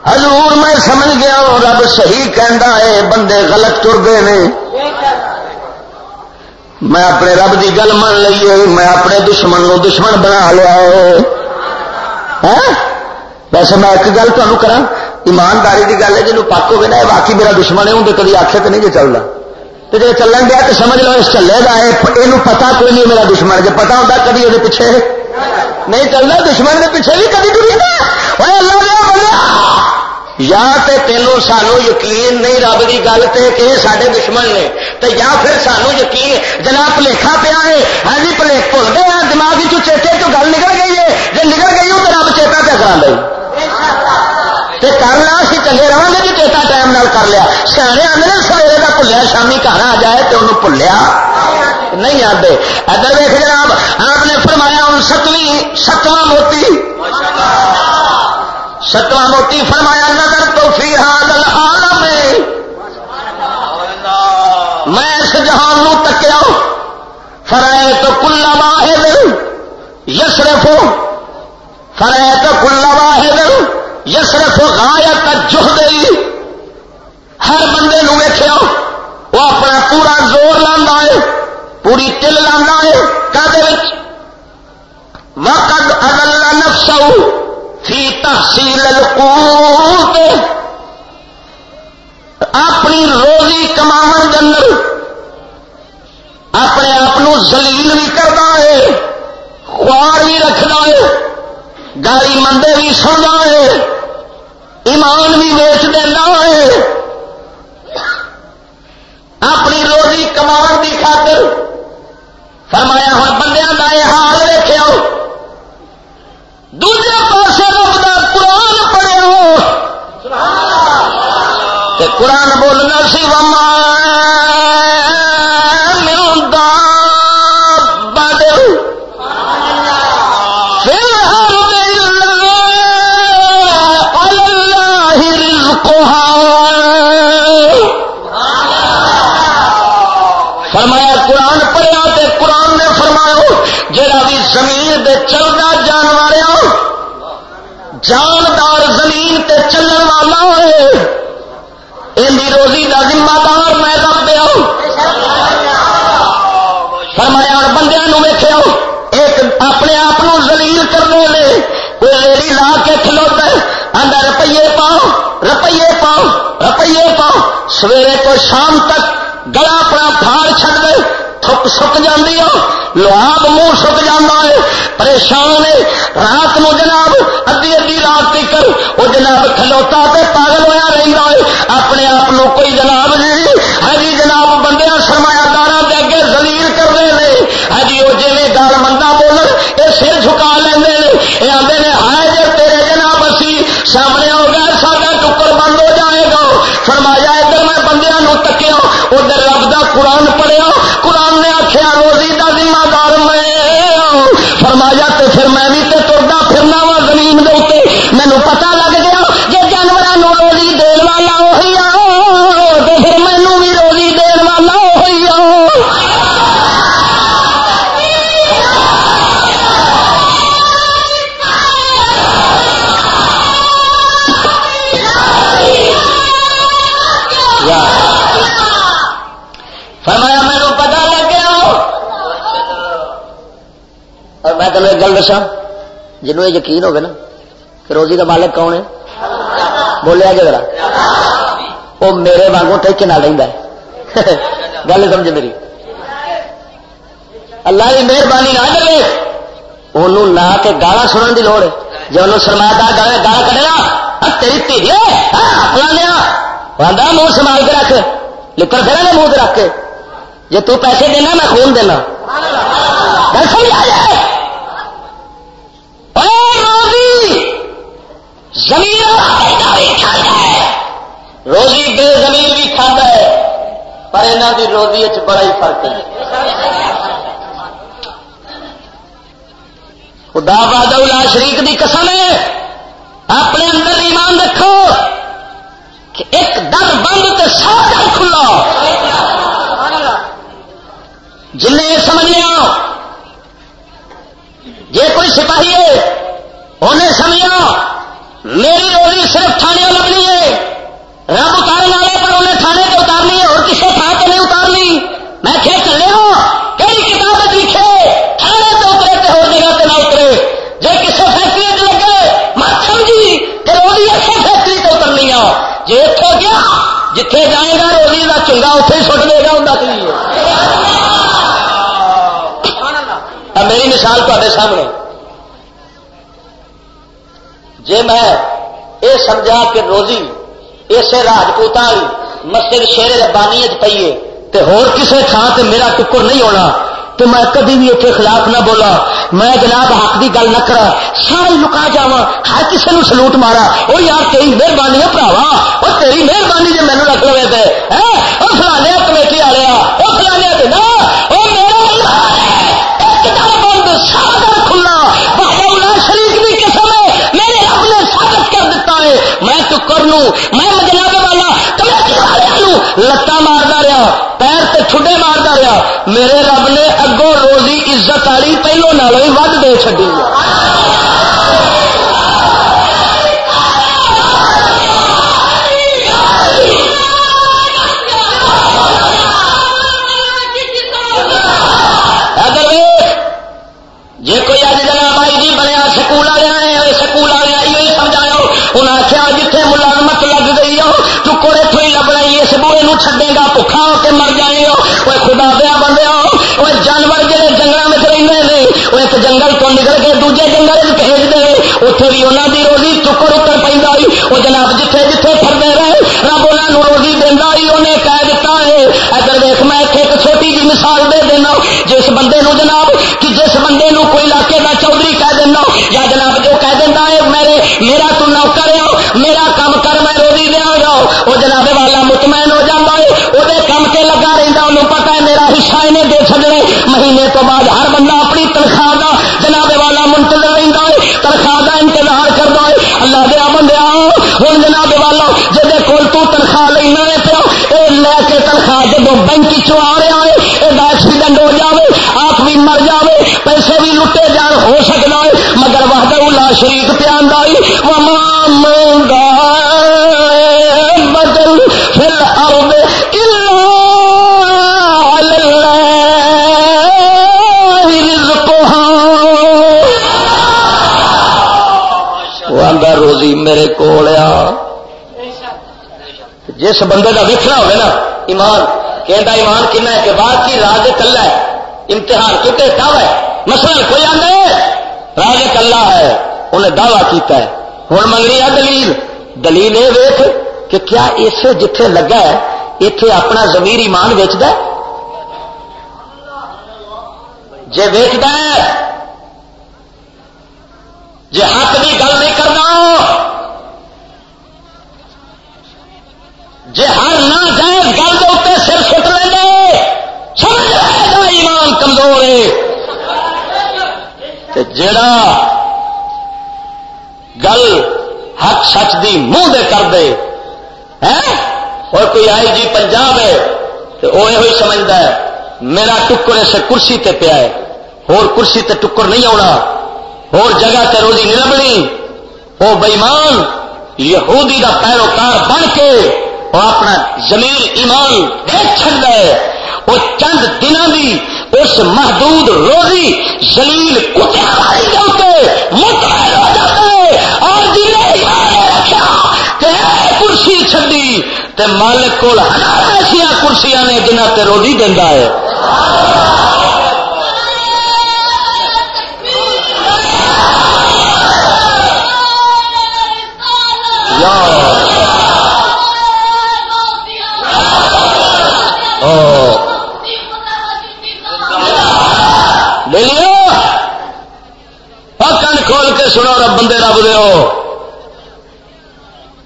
حضور میں سمجھ گیا، رب صحیح کہندا ہے، بندے غلط ترتے ہیں میں اپنے رب کی گل من لیے میں اپنے دشمن نو دشمن بنا لیا ہاں؟ ویسے میں ایک گل تمہیں کرا ایمانداری کی گل ہے جنوب پک ہوگی نا یہ واقعی میرا دشمن ہے اندر کبھی آخر تو نہیں جی چلتا تو جی چلن گیا تو سمجھ لو، اس چلے گا یہ پتا کوئی نہیں میرا دشمن جی پتا ہوتا کبھی وہ پیچھے نہیں چلنا دشمن کے پیچھے بھی کبھی ٹری یا تے تینوں سانو یقین نہیں رب کی گل تے کہ سارے دشمن نے تو یا پھر سانو یقین جناب پلیخا پیا ہے ہاں جی پلے بھول گئے ہیں دماغ چیتے تو گل نکل گئی ہے جی نکل گئی ہو تو رب چیتا پہ کرا لو دے کرنا اسی چلے رہا گے جی چیتا ٹائم نال کر لیا۔ سیانے آدھے سویرے کا بھولیا، شامی گھر آ جائے تو انہوں بھولیا۔ نہیں آتے ادھر ویخ جناب، آپ نے فرمایا ہوں، ستویں، ستواں موتی۔ ستواں موتی فرمایا، نظر تو فی حال عالم میں اس جہان نو تکیا فرائے تو کلا واحد یسرف۔ فرائے تو کلا واحد یسرف غایت جہد۔ ہر بندے نو ویخیا وہ اپنا پورا زور لانا ہے، پوری تل لانا ہے۔ کدے وقت اگلا نفسو فی تحصیل القوت اپنی روزی کما اندر اپنے آپ زلیل بھی کرتا ہے، خوار بھی رکھنا ہے، گالی مندے بھی سننا ہے، ایمان بھی ویچ دینا ہے۔ اپنی روزی کمان کی خاطر فرمایا ہوں بندیاں کا یہ حال دیکھا دوجے پاس رب کا قرآن پڑھے ہو قرآن بولنا سی وما جناب کھلوتا تے پاگل ہوا رہی رہے اپنے آپ کوئی جناب ہاں جی ہی جناب بندے سرمایہ دار دے اگے زلیل کرتے ہیں ہی وہ جی گل مندہ بولن یہ سر جھکا لیں یہ آدھے نے، ہائے جی تیرے جناب اسی سامنے ہو گیا سارا ٹکر بند ہو جائے گا۔ فرمایا، ادھر میں بندیاں تکیا ادھر رب کا قرآن پڑھیا۔ قرآن نے آخیا روزی کا ذمہ دار میں فرمایا تو پھر میں بھی تو تردا پھرنا وا زمین دے مینو پتا میں تمہیں ایک گل دسا جنوب یہ یقین ہوگا نا کہ روزی کا مالک کون ہے؟ بولیا جی ذرا۔ وہ میرے واگوں ٹھیکے نہ لینا گل سمجھ میری۔ اللہ کی مہربانی نہ کرے۔ انہوں نہ کہ گالا سنن کی لوڑ ہے۔ جی انہوں سرمایہ گالا گالا کھڑے نا تیری تھی اپنا لیا منہ سنبھال کے رکھ۔ لکڑ پھر منہ رکھ کے۔ جی تو پیسے دینا، میں خون دینا۔ زمین روزی بے زمین بھی کھانا ہے، پر یہاں کی روزی بڑا ہی فرق ہے۔ خدا بادہ شریف کی قسم ہے، اپنے اندر ایمان رکھو کہ ایک در بند تو سو در کھلا۔ جن نے یہ سمجھ لیا جی کوئی سپاہی ہے، انہیں سمجھا میری روزی صرف تھانے لگنی ہے۔ رب اتارنے والے پر انہیں تھانے پہ اتارنی ہے، اور کسی تھان پہ نہیں اتارنی۔ میں کھیل چلے ہوں کئی کتاب لکھے۔ تھانے پہ اترے تو ہو جگہ پہ نہ اترے۔ جی کسی فیکٹری چ لگے، مت سمجھی کہ روزی ایسے فیکٹری تو اترنی آ جی اتوں گیا، جتھے جائے گا، روزی کا چنگا اتنے سٹ دے گا ان ہوں میری مثال تے سامنے۔ جی میں یہ سمجھا کہ روزی، اسے راجپوت والی مسجد شیر ربانی پیے تو ہوسے تھان سے میرا ٹکر نہیں ہونا۔ تو میں کبھی بھی اتنے خلاف نہ بولا۔ میں جناب حق کی گل نہ کرا ساری لکا جا ہر کسی نے سلوٹ مارا۔ وہ یار، تیری مہربانی ہے پراوا وہ تیری مہربانی جی مینو رکھ لے تھے ہاں؟ وہ فلانے میں جناب والا کمیٹی والے لتاں مارتا رہا، پیر سے ٹھڈے مارتا رہا۔ میرے رب نے اگوں روزی عزت والی پہلو نالوں ہی ود دے چڑی نو چھڈے بکھا ہو کے مر جائے ہو وہ خدا دیا بندے ہو وہ جانور جہے جنگل میں رہتے ہیں وہ ایک جنگل تو نکل کے دوجے جنگل بھیج دے۔ اتنے بھی انہوں کی روزی ٹکر اتر پہ آئی وہ جناب جتھے جتھے پھرتے رہے، رب انہوں روزی دینا ہی انہیں کہہ دیتا ہے۔ اگر دیکھ میں ایک چھوٹی جی مثال دے دینا۔ جس بندے نو جناب، کہ جس بندے نو کوئی علاقے کا چودھری کہہ دینا، یا جناب جو کہہ دینا ہے، میرے، میرا تو نوکر آ میرا کام کر میں روزی دیا گا۔ وہ جناب والا مطمئن ہو جاتا ہے وہ کام سے لگا رہتا انہوں پتا ہے میرا حصہ انہیں دے چلے مہینے تو بعد ہر بندہ اپنی تنخواہ کا جناب والا منتظر رہتا ہے، تنخواہ کا انتظار کرتا ہے۔ اللہ دیا بندہ ہوں جناب والا جی کول تو تنخواہ لینا ہے پیا یہ لے کے تنخواہ جب بینک چ آ رہا ہے یہ ایکسیڈنٹ ہو جائے آپ بھی مر جائے پیسے بھی لٹے جان، ہو سکتا ہے، مگر وحدہ لا شریف پہ آدھا بدل میرے کو جس بندے کا ویکنا ہوگا نا، ایمان کہ ایمان کنا ہے کہ بعد کی راج کلا ہے، امتحان کیونکہ دعوی ہے۔ مسئلہ کوئی آدھے راج کلا ہے، انہیں دعوی کیتا ہے۔ ہوں منگنی ہے دلیل۔ دلیل یہ ویخ کہ کیا اسے جتھے لگا ہے اتے اپنا زمیر ایمان ویچد جی ویچد جی حق کی گل نہیں کرنا جی ہر نہ جائز گل کے اتنے سر سٹ لیں گے سمجھ لے گا ایمان کمزور ہے۔ جڑا گل حق سچ دی منہ دے کر دے ہے اور کوئی آئی جی پنجاب ہے تو وہ یہ سمجھتا ہے، میرا ٹکر اسے کرسی تے پیا ہے اور کرسی تے ٹکر نہیں آنا اور جگہ تے روزی نہیں لبنی وہ بئیمان یہودی دا پیروکار بن کے وہ اپنا زمین ایمان دیکھ چڑ ہے وہ چند دنوں کی اس محدود روزی زلیل کتیا متحر ہو جاتے اور جنہیں رکھا۔ کرسی چڈی تے مالک کو ایسا کرسیاں نے جنہ تے روزی دینا ہے۔ کن کھول کے سنو رب بندے رب دو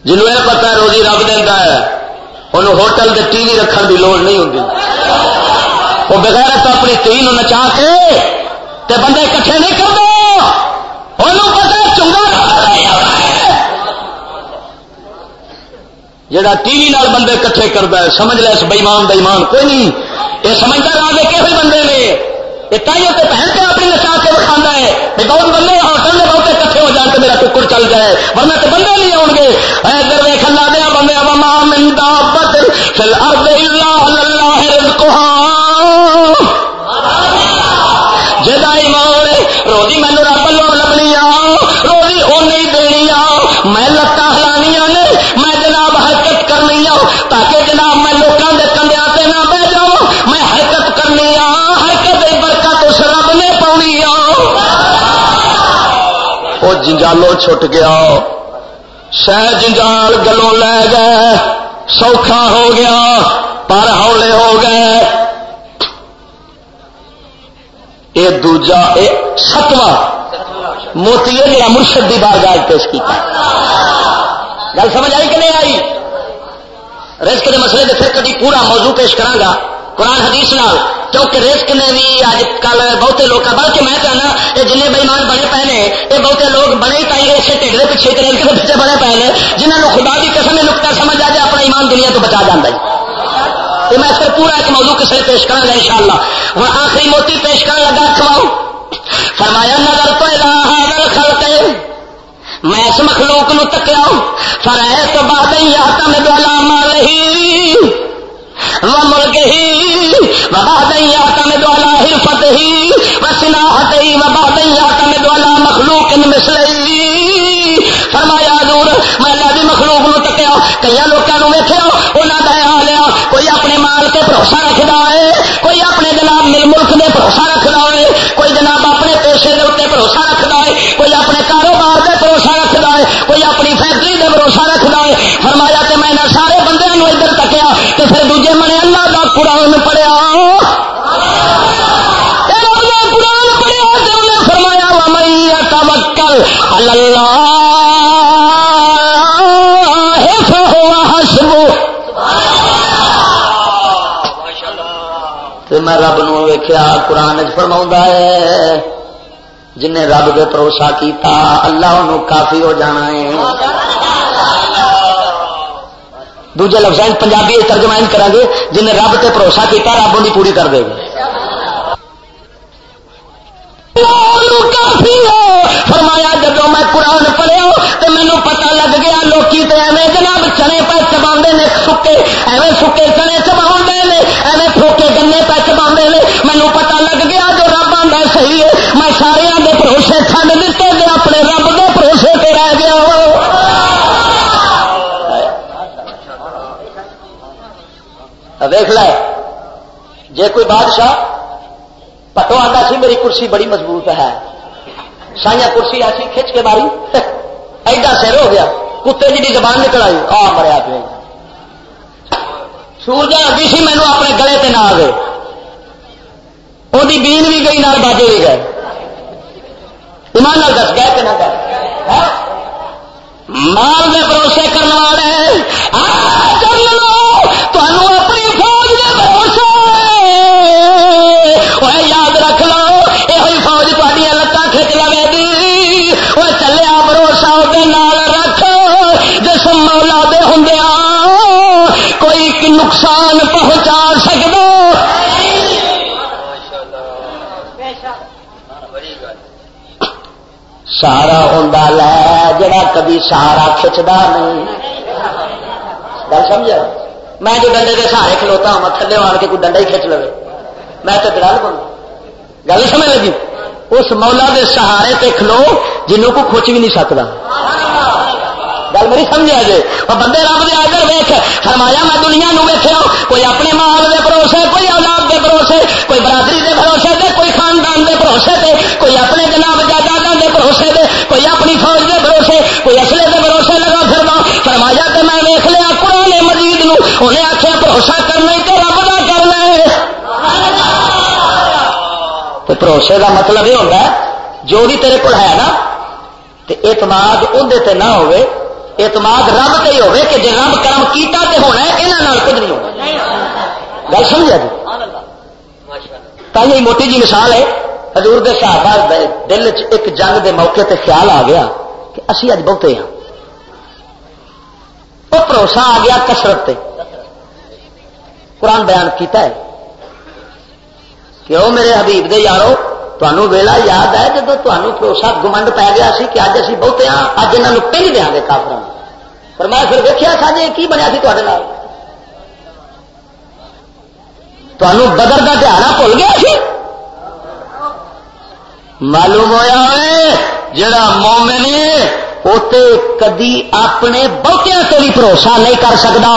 جنوب یہ پتا ہے روزی رب دینا ہے، انہوں ہوٹل کے ٹی وی رکھنے کی لوڑ نہیں ہوتی وہ بغیر تو اپنی تی نچا کے تے بندے کٹھے نہیں کرتے انہوں پتا چنگا جا ٹی وی نال بندے کٹھے کرتا ہے، سمجھ لے اس بئیمان بئیمان کوئی نہیں۔ یہ سمجھتا رہا کہ کہڑے بندے نے؟ یہ تائیوں تو پہن کے اپنی نچا کے بکھانا ہے۔ بہت بندے ہاں، ہوٹل میں بہت کٹھے ہو جان تو میرا ٹکر چل جائے، ورنہ تو بندے نہیں آؤ گے۔ ادھر ویخ لا دیا بندے وما من دابت فی الارض الا اللہ رزقها جدا ایمان روزی مینو رب لو لبنی آ، روزی او دینی آ۔ میں لتاں ہلانیاں نے، میں کرنی آ تاکہ جناب میں لوگوں کے کندیا سے نہ بہ جاؤں میں حرکت کرنی آ، حرکت برکت اس رب نے پاؤنی آ۔ وہ جنجالو چھٹ گیا۔ شہ جنجال گلوں لے گئے۔ سوکھا ہو گیا، پر ہولے ہو گئے۔ یہ دوجا ستواں۔ موتی ہے جا مرشد کی بار گاج پیش کیا گل سمجھ آئی کہ نہیں آئی؟ رزق کے مسئلے کے پھر کبھی پورا موضوع پیش کرا قرآن حدیث نال، کیونکہ رزق نے بھی اج کل بہتے لوگ بلکہ میں کہنا یہ جن بےمان بنے پے نے، یہ بہتے لوگ بنے ہی پائیں گے اسے ٹھیک کے پیچھے ریل کے پیچھے بنے پے نے جنہوں نے خدا کی قسم نقطہ سمجھ آ جائے، اپنا ایمان دنیا تو بچا جانا ہے۔ تو میں پھر پورا ایک موضوع کسی پیش کرا گا ان شاء اللہ ہوں آخری موتی پیش کر لگا کھواؤ فرمایا، نظر تو الہ خلق میں اس مخلوق نو تکیا فرائے تو بعد ہی آتا میں دولا مال ہی وہ ملک ہی۔ وبا دئی آتا میں دولا حرفت ہی۔ وہ سناحت ہی۔ وبا دئی آتا میں دولا مخلوق مسلئی فرمایا دور میں اللہ مخلوق نو تکیا کئی لوگوں ویکیا انہوں کا حال لیا کوئی اپنے مال کے بھروسہ رکھتا ہے کوئی اپنے جناب مل ملک میں بھروسہ رکھتا ہے کوئی جناب اپنے پیشے کے اتنے بھروسہ رکھتا ہے کوئی اپنے کاروبار ہے، کوئی اپنی فیکٹری سے بھروسہ رکھتا ہے۔ فرمایا کہ میں نے سارے بندے ادھر تکیا تو پھر دوجے منے اللہ کا قرآن پڑھیا۔ قرآن پڑھیا تو انہیں فرمایا ومئی توکل اللہ حسبو میں رب نو قرآن فرما ہے جن رب دے بھروسہ کیتا، اللہ انہوں کافی ہو جانا ہے۔ دوجے لفظ پنجابی ترجمہ کرا گے جن رب تے بھروسہ کیتا، رب ان پوری کر دے گا۔ کافی ہو۔ فرمایا جب میں قرآن پڑھیا تو مینو پتا لگ گیا، لوکی تے ایویں جناب چنے پہ چبا نے، سکے، ایویں سکے چنے چبا نے، ایویں پھوکے گنے پہ چبا نے۔ مینو پتا لگ گیا، جو رب آدھا صحیح ہے۔ میں سارے دے بھروسے دیتے گے اپنے رب دے بھروسے پہ رہ گیا دیکھ لے۔ جے کوئی بادشاہ پٹو آتا سی، میری کرسی بڑی مضبوط ہے۔ سائیا کرسی ایسی کھچ کے ماری۔ ایڈا سر ہو گیا۔ کتے جی زبان نکل آئی۔ آ، مریا پہ سورجا ابھی سی مینو اپنے گلے تے نہ گئے وہ بین بھی گئی، نال باجے بھی گئے۔ ایمان نال دس گئے کہ نہ گئے مال میں بھروسے کرنے والے کر لو تمہوں اپنی فوج میں بھروسے۔ یاد رکھ لو یہ فوج تھوڑی لتان کھچ لگے گی۔ سہارا ہوں لے، جڑا کبھی سہارا کھچتا نہیں۔ گل سمجھا؟ میں جو ڈنڈے کے سہارے کھلوتا ہوں تھلے آن کے کوئی ڈنڈا ہی کھچ لو میں تو گل بن گل سمجھ لگی؟ اس مولا دے سہارے تے کھلو، جنوں کو کھچ بھی نہیں سکتا گل میری سمجھا جی؟ اور بندے رب دے آگر ویخ فرمایا میں دنیا نو ویکیا کوئی اپنے مال دے بھروسے، کوئی اولاد دے بھروسے، کوئی برادری دے بھروسے دے کوئی خاندان دے بھروسے دے کوئی اپنے جناب جائیداد دے بھروسے دے کوئی اپنی فوج دے بھروسے کوئی اصلے دے بھروسے لگا پھرنا فرمایا کہ میں ویخ لیا قرآن مجید نو۔ انہیں آخیا بھروسہ کرنا تو رب کا کرنا ہے۔ تو بھروسے کا مطلب یہ ہوتا ہے جو بھی تیرے کو ہے نا اعتماد اندر نہ ہوئے اعتماد رب سے ہی ہوے کہ جی رب کرم کیتا تے ہونا ہے یہاں کچھ نہیں ہونا۔ گل سمجھا جی؟ تھی موٹی جی مثال ہے حضور دے صحابہ دل چ ایک جنگ دے موقع تے خیال آ گیا کہ اسی اج بہتے ہاں وہ بھروسہ آ گیا کسرت تے۔ قرآن بیان کیتا ہے کہ وہ میرے حبیب دے یارو تمہوں ویلا یاد ہے جب تمہیں بھروسہ گمنڈ پی گیا سی کہ اج اسی بہتے ہاں اج یہاں پہل دیا گے کافر پر میں پھر دیکھا سا جی کی بنیا سی تے تمہوں بدر کا دہانا بھول گیا سی۔ معلوم ہوا جڑا مومن کدی اپنے بہتیا سے بھی بھروسہ نہیں کر سکتا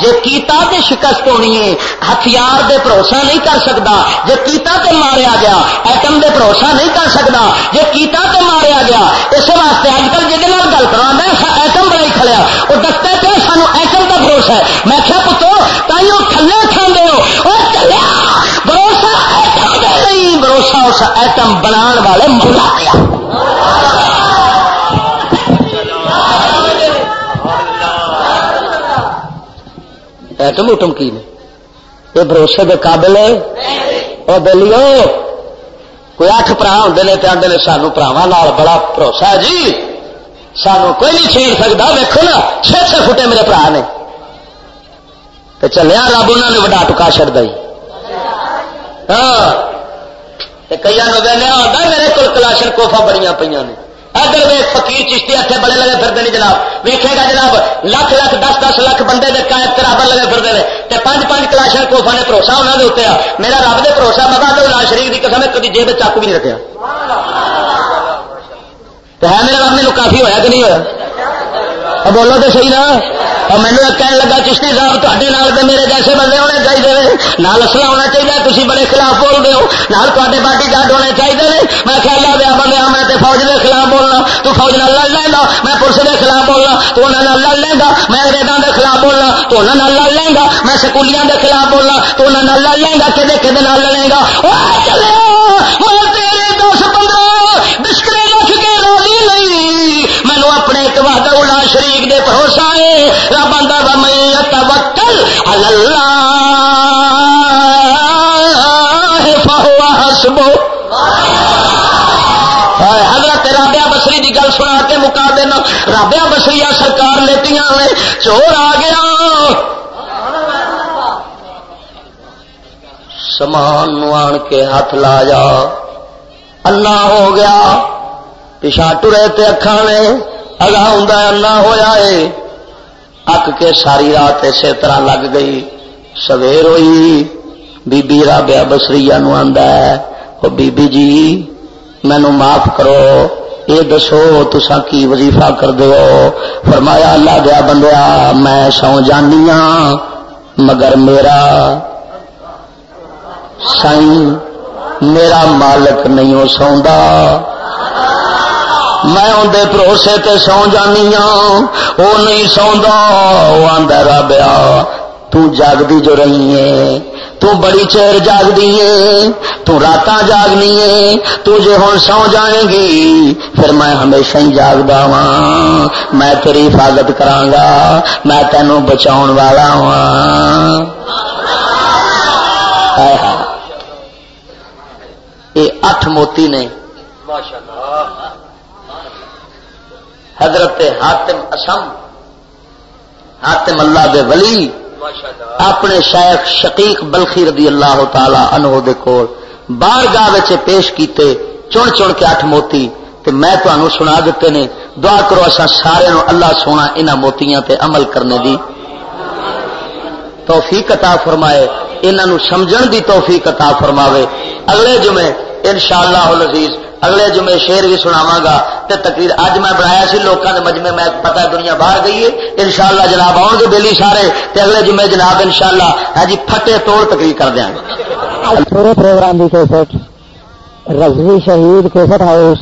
جے کیتا تے شکست ہونی ہے، ہتھیار دے بھروسہ نہیں کر سکتا جے کیتا تے ماریا گیا، ایٹم دے بھروسہ نہیں کر سکتا جے کیتا تے ماریا گیا، اس واسطے اج کل جی گل کرا میں ایٹم بڑا کھڑیا وہ دستے پہ سانو ایٹم کا بھروسہ ہے۔ میں کیا پتو تھی وہ تھلے کھانے ہو چلیا بھروسہ ایٹم دے نہیں اس ایٹم بنا والے مولا گیا ایٹم اٹم کی نے؟ یہ بھروسے کے قابل ہے؟ اور دلیو، کوئی اٹھ برا ہوں نے تو آدھے سانو براوا بڑا بھروسہ ہے جی۔ سانو کوئی نہیں چھیڑ سکتا ویکو نا چھ چھ فٹے میرے برا نے۔ چلیا، رب انہوں نے وڈا ٹکا چڑ دئی۔ ہاں۔ کئی ہوتا میرے کو کلاشن کوفا بڑی پہ نے۔ اگر وے فقیر چشتی اتنے بڑے لگے پھرتے نہیں جناب۔ ویکے گا جناب لاکھ لاکھ دس دس لاکھ بندے دے برابر لگے پھرتے ہیں تے پانچ پانچ کلاشن کوفا نے بھروسہ انہوں نے اتنے آ۔ میرا رب دے بھروسہ مگا تو لال شریف کی قسم کبھی جیب چاقو بھی نہیں رکھا تو ہے میرے رب نے کافی ہوا کہ نہیں ہوا بولو تو صحیح نا۔ اور مینو کہنے لگا چشتی صاحب تے میرے جیسے بندے ہونے چاہیے نال اصلا ہونا چاہیے تھی بڑے خلاف بول رہے ہو۔ نال تے باڈی گارڈ ہونے چاہیے میں خیال دیا بندے میں فوج کے خلاف بولنا۔ تو فوج نہ لڑ لینا میں پولیس کے خلاف بولنا۔ تو انہوں لڑ لینا میں انگریزوں کے خلاف بولنا۔ تو انہوں نے لڑ لیں گا میں سکولیاں کے خلاف بولنا۔ تو انہوں نے لڑ لیں گا کہ کہ لڑے گا چلے تیرے دس پندرہ بسکرے رکھ کے روی نہیں مینو اپنے ایک وحدہ الا شریف دے ہے. رب آدھا میں توکل اللہ فہو حسبو. حضرت رابعہ بسری کی گل سنا کے مکا دینا. رابعہ بسری سرکار لیٹیاں نے چور آ گیا. سمان آن کے ہاتھ لا جا. انا ہو گیا. پچھا ٹرے تے اکھا نے اگا ہوں انا ہوا ہے. اک کے ساری رات اسی طرح لگ گئی۔ سویر ہوئی۔ بی بی رابعہ بسری نو آندا ہے۔ او بی بی جی مینو معاف کرو۔ یہ دسو تسا کی وظیفہ کر دو فرمایا، اللہ دیا بندیا، میں سو جانی ہاں مگر میرا سائی میرا مالک نہیں ہو سوندا۔ میں اندر بھروسے تے سو جانی ہاں وہ نہیں سوندا وہ آدھا رابیا تاگتی جو رہی ہے، تو بڑی چیر جاگ دیے تو رات جاگنی ہے، تو جے ہوں سو جائے گی، پھر میں ہمیشہ ہی جاگتا وا ہاں، میں تیری حفاظت کرانگا، میں تینوں بچاؤ والا ہاں۔ یہ اٹھ موتی نے۔ حضرت حاتم اسم حاتم اللہ دے ولی اپنے شیخ شقیق بلخی رضی اللہ تعالی عنہ دے کول بار گاہ پیش کیتے چن چن کے اٹھ موتی تے میں تمہوں سنا دیتے نے دعا کرو اصا سارے نو اللہ سونا انہاں موتیاں تے عمل کرنے دی۔ توفیق عطا فرمائے انہاں نو سمجھن دی توفیق عطا فرماوے۔ اگلے جمعے انشاءاللہ العزیز اگلے جمعے شیر بھی سناواں گا تے تقریر اج میں بنایا سی، لوکاں دے مجمع میں پتہ دنیا باہر گئی ہے۔ انشاءاللہ جناب آؤں گے بیلی سارے تے اگلے جمعے جناب انشاءاللہ ہاں جی پھٹے توڑ تقریر کر دیاں گے۔ پورے پروگرام دی کیسٹ رضوی شہید کیسٹ ہاؤس